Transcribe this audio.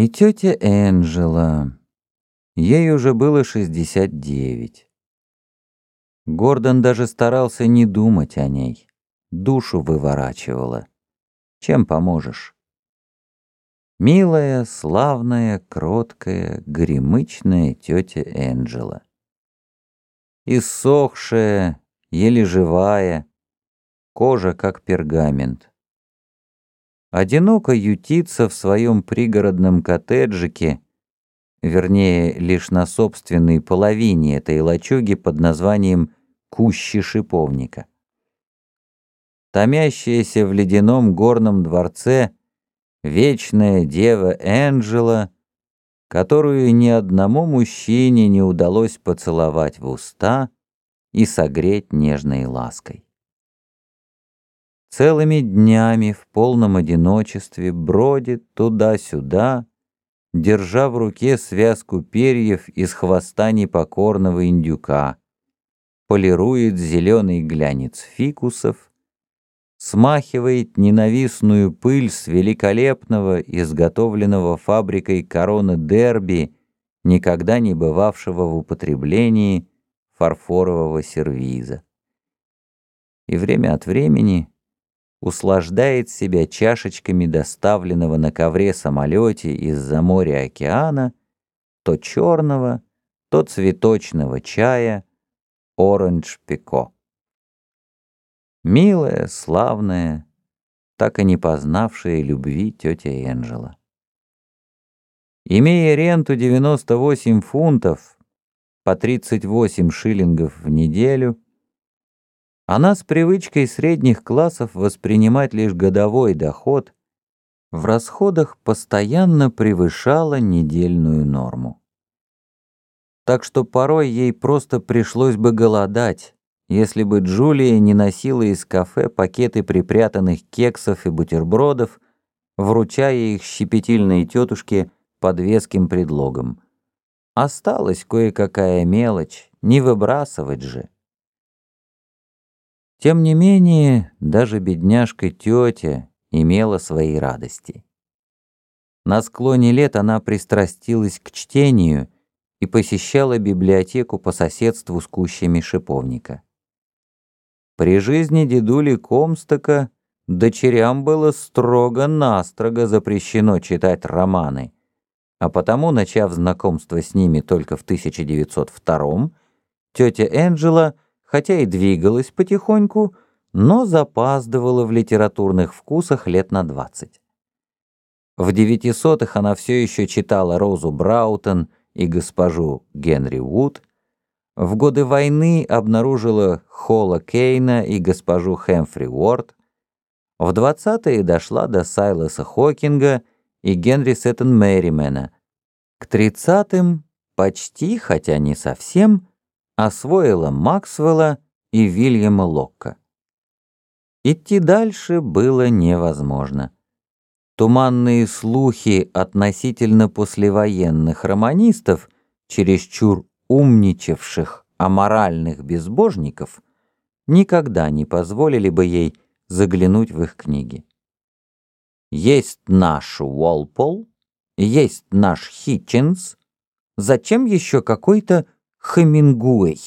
И тетя Энджела. Ей уже было 69. Гордон даже старался не думать о ней. Душу выворачивала. Чем поможешь? Милая, славная, кроткая, гремычная тетя Энджела. Иссохшая, еле живая, кожа как пергамент. Одиноко ютится в своем пригородном коттеджике, вернее, лишь на собственной половине этой лачуги под названием «Кущи шиповника». Томящаяся в ледяном горном дворце вечная дева Энджела, которую ни одному мужчине не удалось поцеловать в уста и согреть нежной лаской. Целыми днями в полном одиночестве бродит туда-сюда, держа в руке связку перьев из хвоста непокорного индюка, полирует зеленый глянец фикусов, смахивает ненавистную пыль с великолепного, изготовленного фабрикой короны Дерби, никогда не бывавшего в употреблении фарфорового сервиза. И время от времени услаждает себя чашечками доставленного на ковре самолете из-за моря океана то черного, то цветочного чая оранж пико. Милая, славная, так и не познавшая любви тетя Энджела. Имея ренту 98 фунтов, по 38 шиллингов в неделю, она с привычкой средних классов воспринимать лишь годовой доход в расходах постоянно превышала недельную норму. Так что порой ей просто пришлось бы голодать, если бы Джулия не носила из кафе пакеты припрятанных кексов и бутербродов, вручая их щепетильной тетушке под веским предлогом. Осталась кое-какая мелочь, не выбрасывать же. Тем не менее, даже бедняжка тетя имела свои радости. На склоне лет она пристрастилась к чтению и посещала библиотеку по соседству с кущами шиповника. При жизни дедули Комстока дочерям было строго-настрого запрещено читать романы, а потому, начав знакомство с ними только в 1902 тетя Энджела – хотя и двигалась потихоньку, но запаздывала в литературных вкусах лет на двадцать. В девятисотых она все еще читала Розу Браутон и госпожу Генри Вуд, в годы войны обнаружила Холла Кейна и госпожу Хэмфри Уорд, в двадцатые дошла до Сайлоса Хокинга и Генри Сеттон Мэримена, к тридцатым почти, хотя не совсем, освоила Максвелла и Вильяма Локка. Идти дальше было невозможно. Туманные слухи относительно послевоенных романистов, чересчур умничавших аморальных безбожников, никогда не позволили бы ей заглянуть в их книги. Есть наш Уолпол, есть наш Хитчинс, зачем еще какой-то Хемингуэй.